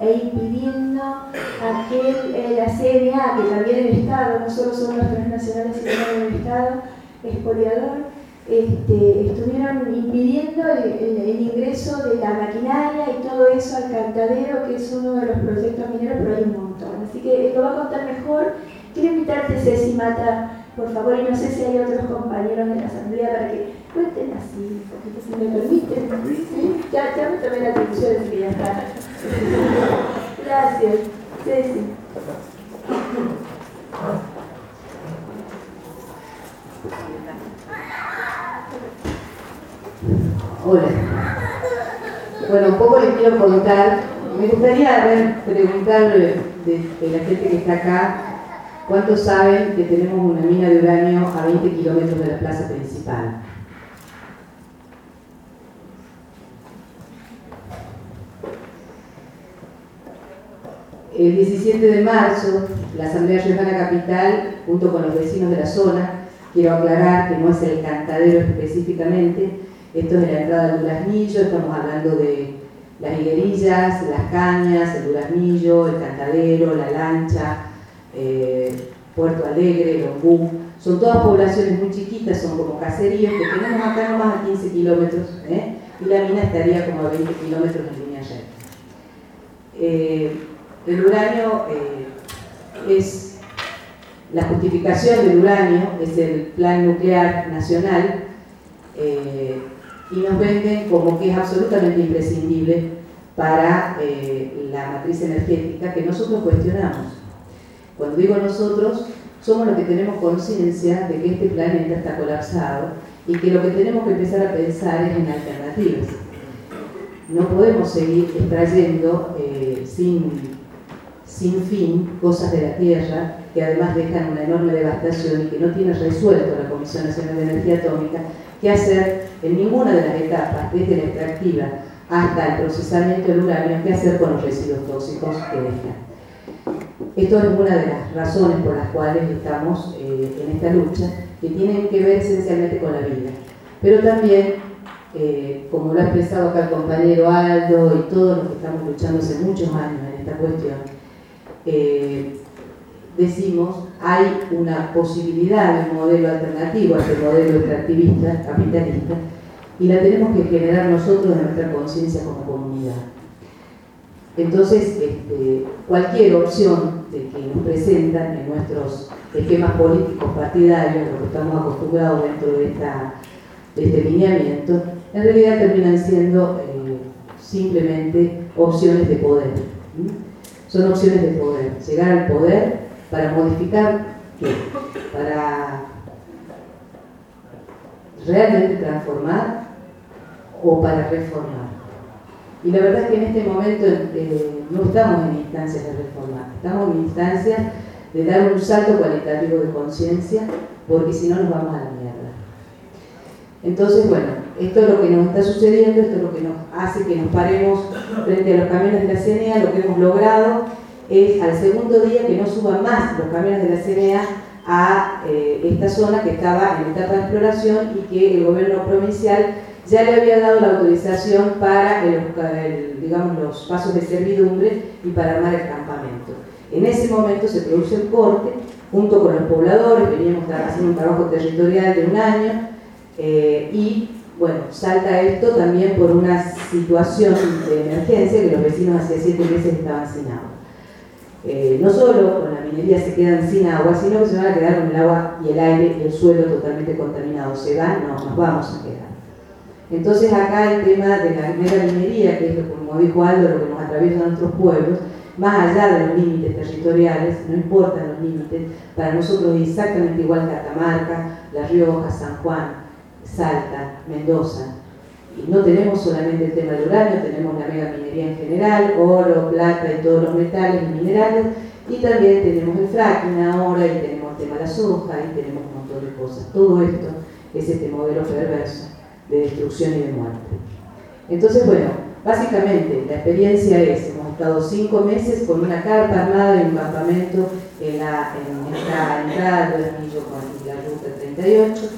e impidiendo aquel, eh, la CNA, que también el Estado, no solo son los transnacionales, sino también el Estado, expoliador, este, estuvieron impidiendo el, ingreso de la maquinaria y todo eso al cantadero, que es uno de los proyectos mineros, pero hay un montón. Así que lo va a contar mejor. Quiero invitarte, Ceci Mata, por favor, y no sé si hay otros compañeros de la asamblea para que cuenten así, poquito, si me permiten. ¿Sí? Ya, ya me tomé la atención, así que ya está. Gracias, Ceci. Hola. Bueno, un poco les quiero contar. Me gustaría preguntar de, la gente que está acá, ¿cuántos saben que tenemos una mina de uranio a 20 kilómetros de la plaza principal? El 17 de marzo, la Asamblea Riojana Capital, junto con los vecinos de la zona, quiero aclarar que no es el cantadero específicamente, esto es la entrada del Duraznillo, estamos hablando de las higuerillas, las cañas, el Duraznillo, el cantadero, la lancha, eh, Puerto Alegre, el Ombú. Son todas poblaciones muy chiquitas, son como caseríos que tenemos acá nomás a 15 kilómetros ¿eh? y la mina estaría como a 20 kilómetros en línea recta. Eh, el uranio es la justificación del uranio, es el Plan Nuclear Nacional y nos venden como que es absolutamente imprescindible para eh, la matriz energética que nosotros cuestionamos. Cuando digo nosotros, somos los que tenemos conciencia de que este planeta está colapsado y que lo que tenemos que empezar a pensar es en alternativas. No podemos seguir extrayendo eh, sin, sin fin cosas de la Tierra que además dejan una enorme devastación y que no tiene resuelto la Comisión Nacional de Energía Atómica qué hacer en ninguna de las etapas, desde la extractiva hasta el procesamiento del uranio, qué hacer con los residuos tóxicos que dejan. Esto es una de las razones por las cuales estamos eh, en esta lucha, que tienen que ver esencialmente con la vida. Pero también, eh, como lo ha expresado acá el compañero Aldo y todos los que estamos luchando hace muchos años en esta cuestión, eh, decimos hay una posibilidad de un modelo alternativo a este modelo extractivista, capitalista, y la tenemos que generar nosotros en nuestra conciencia como comunidad. Entonces, este, cualquier opción que nos presentan en nuestros esquemas políticos partidarios, lo que estamos acostumbrados dentro de, esta, este lineamiento, en realidad terminan siendo eh, simplemente opciones de poder. Son opciones de poder. Llegar al poder para modificar qué? Para realmente transformar o para reformar. Y la verdad es que en este momento eh, no estamos en instancias de reformar, estamos en instancias de dar un salto cualitativo de conciencia, porque si no nos vamos a la mierda. Entonces, bueno, esto es lo que nos está sucediendo, esto es lo que nos hace que nos paremos frente a los camiones de la CNA, lo que hemos logrado es al segundo día que no suban más los camiones de la CNA a eh, esta zona que estaba en etapa de exploración y que el gobierno provincial ya le había dado la autorización para los pasos de servidumbre y para armar el campamento. En ese momento se produce el corte, junto con los pobladores, veníamos haciendo un trabajo territorial de un año, eh, y bueno, salta esto también por una situación de emergencia que los vecinos hacía siete meses estaban sin agua. Eh, no solo con la minería se quedan sin agua, sino que se van a quedar con el agua y el aire y el suelo totalmente contaminados. ¿Se van? No, nos vamos a quedar. Entonces acá el tema de la mega minería, que es como dijo Aldo, lo que nos atraviesa nuestros pueblos, más allá de los límites territoriales, no importan los límites, para nosotros es exactamente igual Catamarca, La Rioja, San Juan, Salta, Mendoza. Y no tenemos solamente el tema del uranio, tenemos la mega minería en general, oro, plata y todos los metales y minerales, y también tenemos el fracking ahora, y tenemos el tema de la soja, y tenemos un montón de cosas. Todo esto es este modelo perverso de destrucción y de muerte. Entonces, bueno, básicamente la experiencia es, hemos estado cinco meses con una carpa armada en un campamento en, la, en esta entrada del anillo con la ruta 38,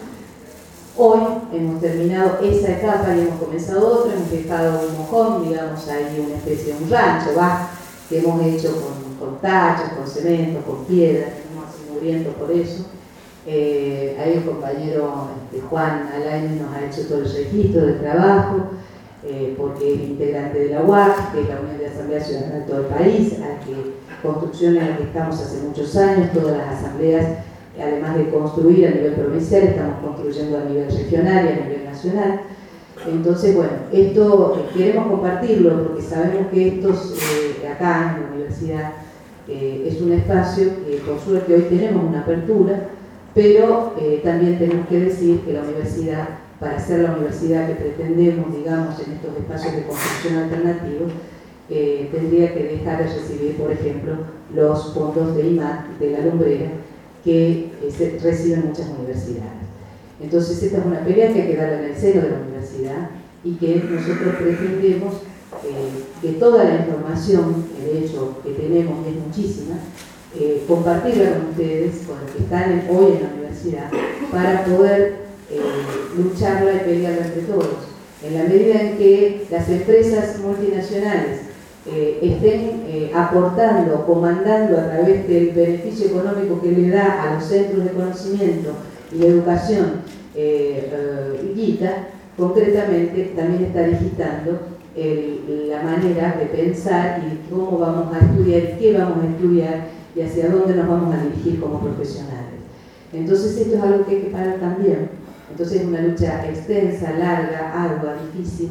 Hoy hemos terminado esa etapa y hemos comenzado otra, hemos dejado un mojón, digamos, ahí una especie de un rancho, ¿va? que hemos hecho con, con tachos, con cemento, con piedras, estamos muriendo por eso. Eh, ahí el compañero este, Juan Alain nos ha hecho todo el registro del trabajo, eh, porque es integrante de la UAC, que es la Unión de Asamblea Ciudadana de todo el país, a que construcción en la que estamos hace muchos años, todas las asambleas además de construir a nivel provincial, estamos construyendo a nivel regional y a nivel nacional. Entonces, bueno, esto eh, queremos compartirlo porque sabemos que estos, eh, acá en la universidad, eh, es un espacio que por suerte hoy tenemos una apertura, pero también tenemos que decir que la universidad, para ser la universidad que pretendemos, digamos, en estos espacios de construcción alternativos, tendría que dejar de recibir, por ejemplo, los fondos de IMAC de la lumbrera que eh, reciben muchas universidades. Entonces esta es una pelea que hay que darle en el seno de la universidad y que nosotros pretendemos eh, que toda la información, de hecho que tenemos es muchísima, eh, compartirla con ustedes, con los que están hoy en la universidad, para poder lucharla y pelearla entre todos. En la medida en que las empresas multinacionales eh, estén eh, aportando, comandando a través del beneficio económico que le da a los centros de conocimiento y educación eh, guita, concretamente también está digitando la manera de pensar y cómo vamos a estudiar, qué vamos a estudiar y hacia dónde nos vamos a dirigir como profesionales. Entonces esto es algo que hay que parar también. Entonces es una lucha extensa, larga, ardua, difícil,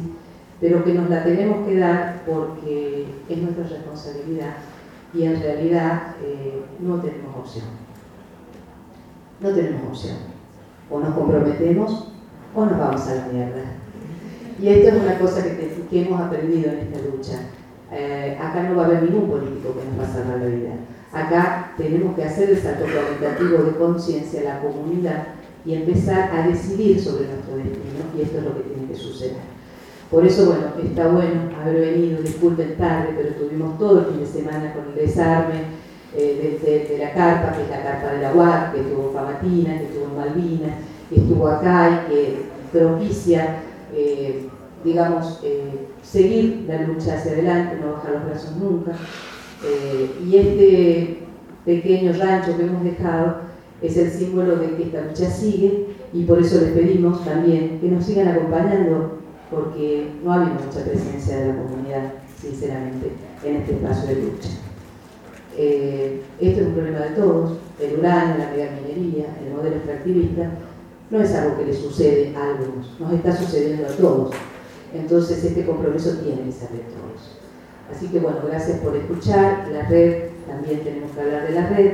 pero que nos la tenemos que dar porque es nuestra responsabilidad y en realidad eh, no tenemos opción. No tenemos opción. O nos comprometemos o nos vamos a la mierda. Y esto es una cosa que, hemos aprendido en esta lucha. Eh, acá no va a haber ningún político que nos va a salvar la vida. Acá tenemos que hacer el salto cualitativo de conciencia a la comunidad y empezar a decidir sobre nuestro destino y esto es lo que tiene que suceder. Por eso, bueno, está bueno haber venido, disculpen tarde, pero estuvimos todo el fin de semana con el desarme eh, de, la carpa, que es la carpa de la UAC, que estuvo en Famatina, que estuvo en Malvinas, que estuvo acá y que propicia, eh, digamos, eh, seguir la lucha hacia adelante, no bajar los brazos nunca. y este pequeño rancho que hemos dejado es el símbolo de que esta lucha sigue y por eso les pedimos también que nos sigan acompañando porque no ha habido mucha presencia de la comunidad, sinceramente, en este espacio de lucha. Eh, esto es un problema de todos, el uranio, la megaminería, el modelo extractivista, no es algo que le sucede a algunos, nos está sucediendo a todos. Entonces este compromiso tiene que ser de todos. Así que bueno, gracias por escuchar. La red, también tenemos que hablar de la red.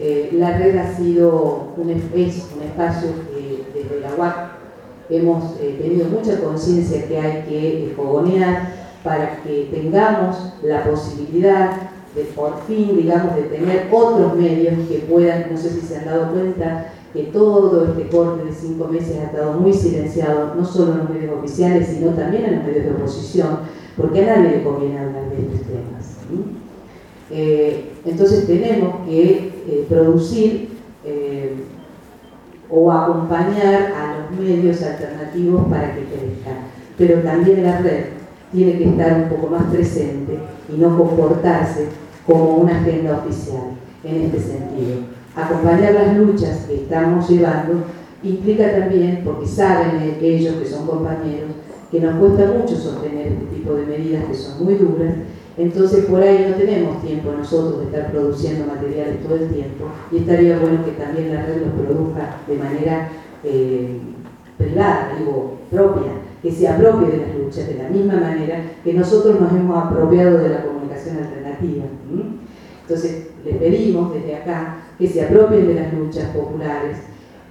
Eh, la red ha sido un, es un espacio que desde la UAC hemos eh, tenido mucha conciencia que hay que fogonear para que tengamos la posibilidad por fin, digamos, de tener otros medios que puedan, no sé si se han dado cuenta, que todo este corte de cinco meses ha estado muy silenciado, no solo en los medios oficiales, sino también en los medios de oposición, porque a nadie le conviene hablar de estos temas. Eh, entonces tenemos que eh, producir eh, o acompañar a los medios alternativos para que crezcan, pero también la red tiene que estar un poco más presente y no comportarse como una agenda oficial en este sentido. Acompañar las luchas que estamos llevando implica también, porque saben ellos que son compañeros, que nos cuesta mucho sostener este tipo de medidas que son muy duras, entonces por ahí no tenemos tiempo nosotros de estar produciendo materiales todo el tiempo y estaría bueno que también la red los produzca de manera eh, privada, digo, propia, que se apropie de las luchas de la misma manera que nosotros nos hemos apropiado de la comunicación alternativa. Entonces, les pedimos desde acá que se apropien de las luchas populares,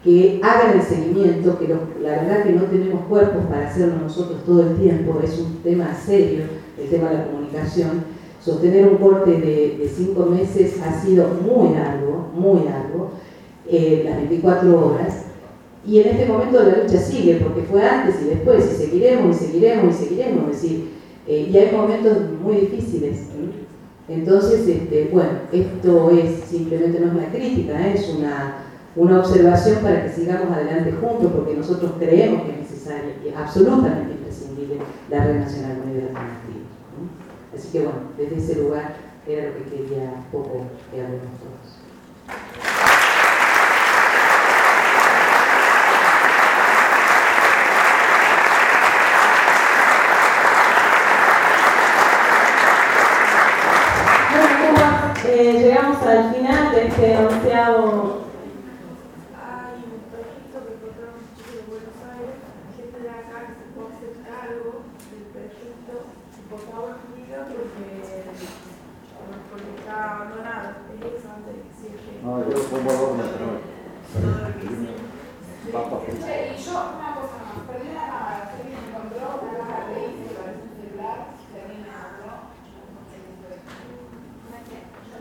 que hagan el seguimiento, que la verdad que no tenemos cuerpos para hacerlo nosotros todo el tiempo, es un tema serio el tema de la comunicación. Sostener un corte de, cinco meses ha sido muy largo, muy largo, eh, las 24 horas, y en este momento la lucha sigue, porque fue antes y después, y seguiremos, y seguiremos, y seguiremos, es decir, eh, y hay momentos muy difíciles. Entonces, este, bueno, esto es simplemente no es una crítica, ¿eh? es una, una observación para que sigamos adelante juntos, porque nosotros creemos que es necesaria y absolutamente imprescindible la Red Nacional Alternativa. Así que bueno, desde ese lugar era lo que quería poco que hablemos todos. al final de este onceavo Hay un proyecto que encontramos chicos de Buenos Aires, gente de acá que se puede hacer cargo del proyecto. Por favor, diga porque, porque está abandonado. Es eso antes de que cierre. No, yo pongo a dos Todo lo que hicimos. Che, y yo una cosa más, perdí la cámara, que me encontró una cámara de que parece un celular, me encontró.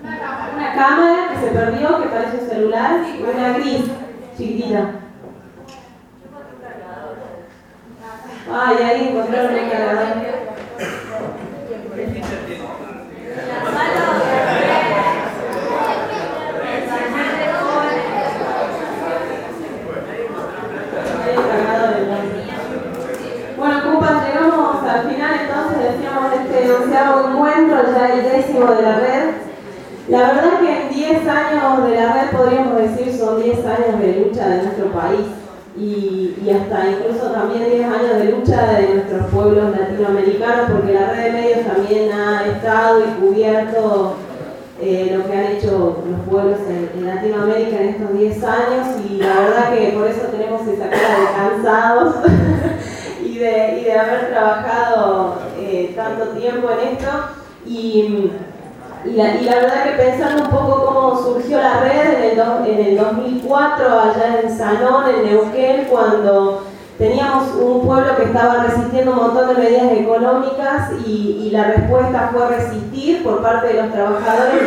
Una cámara. una cámara que se perdió, que parece un celular, una gris, chiquitita. Ay, ahí encontraron el cargador. Ahí el cargador, el- Bueno, Cupas, llegamos al final entonces, decíamos, de este onceavo encuentro, ya el décimo de la red. La verdad que en 10 años de la red podríamos decir son 10 años de lucha de nuestro país y, y hasta incluso también 10 años de lucha de nuestros pueblos latinoamericanos porque la red de medios también ha estado y cubierto eh, lo que han hecho los pueblos en, Latinoamérica en estos 10 años y la verdad que por eso tenemos esa cara de cansados y, de, y de haber trabajado eh, tanto tiempo en esto. Y y la, y la verdad que pensando un poco cómo surgió la red en el, en el 2004, allá en Sanón, en Neuquén, cuando teníamos un pueblo que estaba resistiendo un montón de medidas económicas y, la respuesta fue resistir por parte de los trabajadores.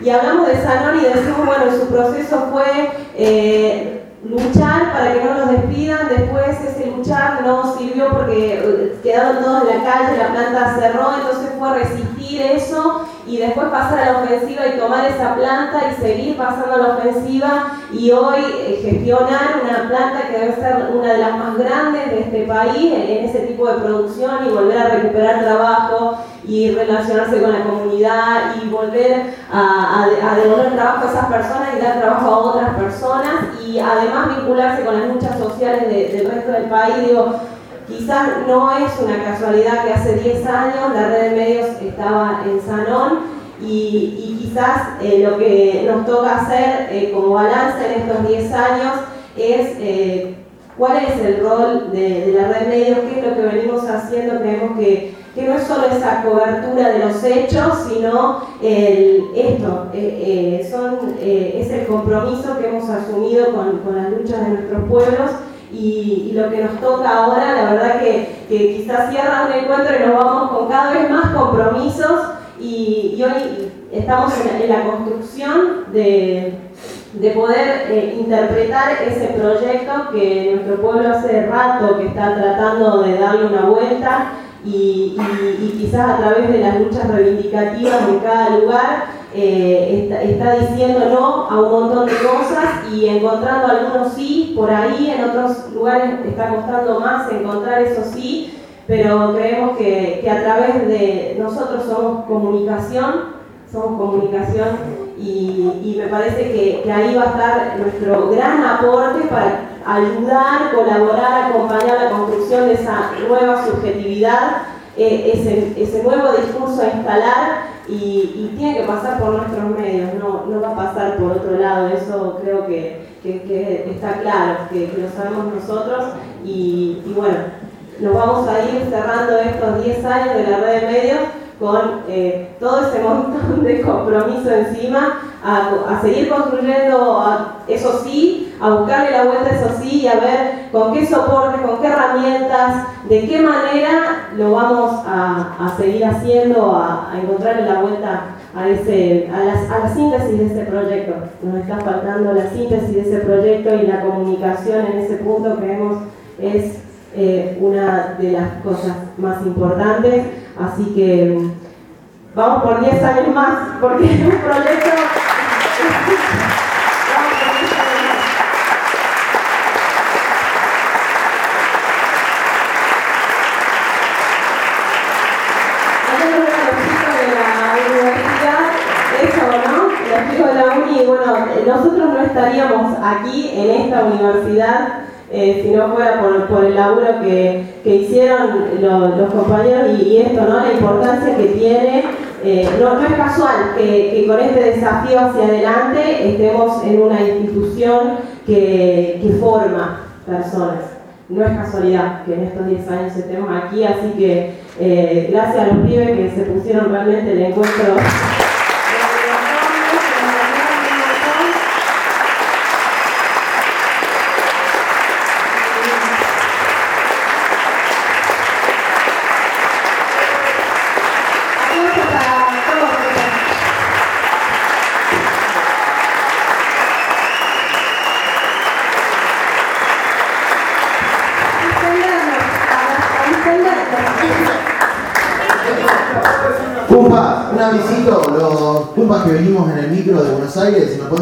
Y, hablamos de Sanón y decimos, bueno, su proceso fue eh, luchar para que no los despidan, después ese luchar no sirvió porque eh, quedaron todos en la calle, la planta cerró, entonces fue resistir eso y después pasar a la ofensiva y tomar esa planta y seguir pasando a la ofensiva y hoy eh, gestionar una planta que debe ser una de las más grandes de este país en, ese tipo de producción y volver a recuperar trabajo y relacionarse con la comunidad y volver a, a- a devolver trabajo a esas personas y dar trabajo a otras personas y además vincularse con las luchas sociales de- del resto del país. Digo, Quizás no es una casualidad que hace 10 años la red de medios estaba en Sanón y, y quizás eh, lo que nos toca hacer eh, como balance en estos 10 años es eh, cuál es el rol de, de la red de medios, qué es lo que venimos haciendo, creemos que, que no es solo esa cobertura de los hechos, sino el, esto, son, es el compromiso que hemos asumido con, con las luchas de nuestros pueblos y, lo que nos toca ahora, la verdad que, que quizás cierra un encuentro y nos vamos con cada vez más compromisos. Y, hoy estamos en, la construcción de, poder eh, interpretar ese proyecto que nuestro pueblo hace rato que está tratando de darle una vuelta y, quizás a través de las luchas reivindicativas en cada lugar eh, está, diciendo no a un montón de cosas y encontrando algunos sí por ahí, en otros lugares está costando más encontrar eso sí, pero creemos que, a través de nosotros somos comunicación, somos comunicación y, me parece que, ahí va a estar nuestro gran aporte para ayudar, colaborar, acompañar la construcción de esa nueva subjetividad, eh, ese, nuevo discurso a instalar y, tiene que pasar por nuestros medios, no, no, va a pasar por otro lado, eso creo que, que, está claro, que, lo sabemos nosotros y, bueno, nos vamos a ir cerrando estos 10 años de la red de medios con eh, todo ese montón de compromiso encima, a, seguir construyendo, eso sí, a buscarle la vuelta a eso sí y a ver con qué soporte, con qué herramientas, de qué manera lo vamos a, seguir haciendo, a, encontrarle la vuelta a, ese, a, la síntesis de ese proyecto. Nos está faltando la síntesis de ese proyecto y la comunicación en ese punto creemos es eh, una de las cosas más importantes. Así que vamos por 10 años más, porque es un proyecto... de la uni, bueno, nosotros no estaríamos aquí en esta universidad eh, si no fuera por, el laburo que, hicieron los, compañeros y, esto, ¿no? La importancia que tiene. Eh, no, es casual que, con este desafío hacia adelante estemos en una institución que, forma personas. No es casualidad que en estos 10 años estemos aquí, así que eh, gracias a los pibes que se pusieron realmente el encuentro. un avisito, los pumpas que venimos en el micro de Buenos Aires, si me